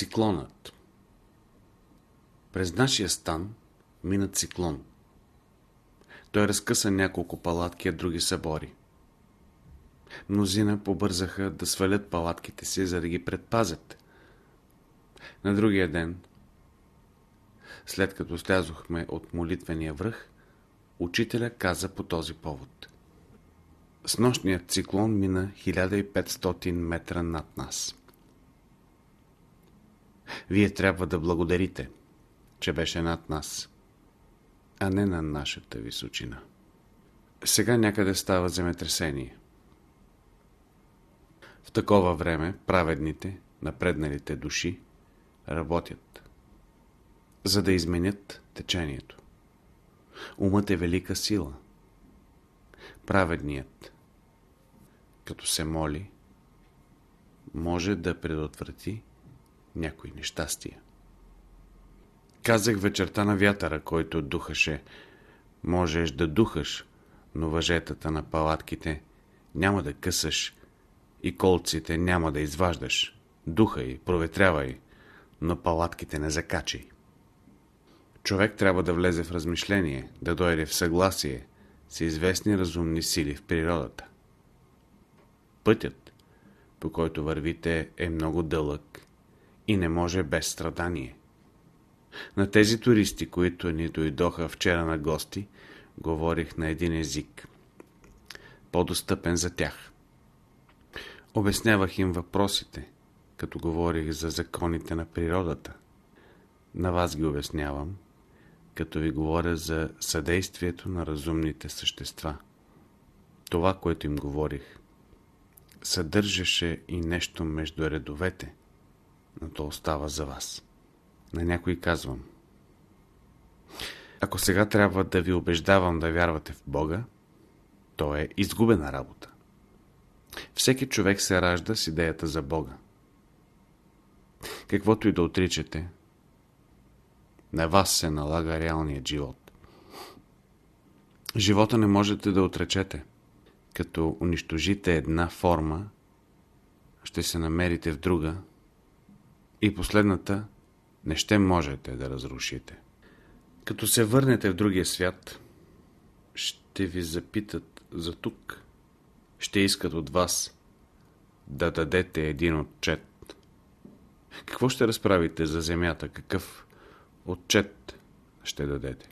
Циклонът През нашия стан мина циклон. Той разкъса няколко палатки, а други събори. Мнозина побързаха да свалят палатките си, за да ги предпазят. На другия ден, след като слязохме от молитвения връх, учителя каза по този повод. С нощният циклон мина 1500 метра над нас. Вие трябва да благодарите, че беше над нас, а не на нашата височина. Сега някъде става земетресение. В такова време праведните, напредналите души работят, за да изменят течението. Умът е велика сила. Праведният, като се моли, може да предотврати някои нещастия. Казах вечерта на вятъра, който духаше. Можеш да духаш, но въжетата на палатките няма да късаш и колците няма да изваждаш. Духай, проветрявай, но палатките не закачай. Човек трябва да влезе в размишление, да дойде в съгласие с известни разумни сили в природата. Пътят, по който вървите, е много дълъг и не може без страдание. На тези туристи, които ни дойдоха вчера на гости, говорих на един език, по-достъпен за тях. Обяснявах им въпросите, като говорих за законите на природата. На вас ги обяснявам, като ви говоря за съдействието на разумните същества. Това, което им говорих, съдържаше и нещо между редовете – но то остава за вас. На някой казвам. Ако сега трябва да ви убеждавам да вярвате в Бога, то е изгубена работа. Всеки човек се ражда с идеята за Бога. Каквото и да отричате, на вас се налага реалният живот. Живота не можете да отречете. Като унищожите една форма, ще се намерите в друга, и последната не ще можете да разрушите. Като се върнете в другия свят, ще ви запитат за тук. Ще искат от вас да дадете един отчет. Какво ще разправите за земята? Какъв отчет ще дадете?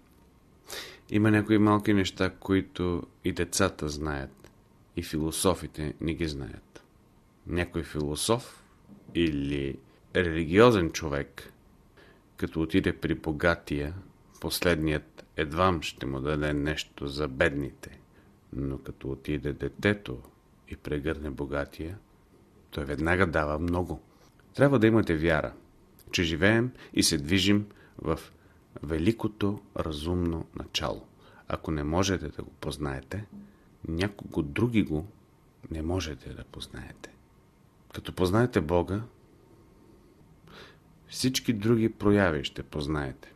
Има някои малки неща, които и децата знаят, и философите не ги знаят. Някой философ или религиозен човек, като отиде при богатия, последният едвам ще му даде нещо за бедните. Но като отиде детето и прегърне богатия, той веднага дава много. Трябва да имате вяра, че живеем и се движим в великото разумно начало. Ако не можете да го познаете, някого други го не можете да познаете. Като познаете Бога, всички други прояви ще познаете.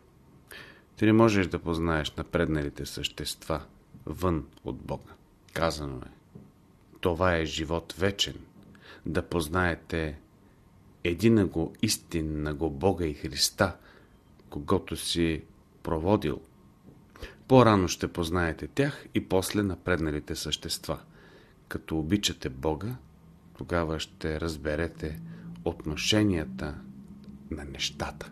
Ти не можеш да познаеш напредналите същества вън от Бога. Казано е. Това е живот вечен. Да познаете единаго истиннаго Бога и Христа, когато си проводил. По-рано ще познаете тях и после напредналите същества. Като обичате Бога, тогава ще разберете отношенията на нещата.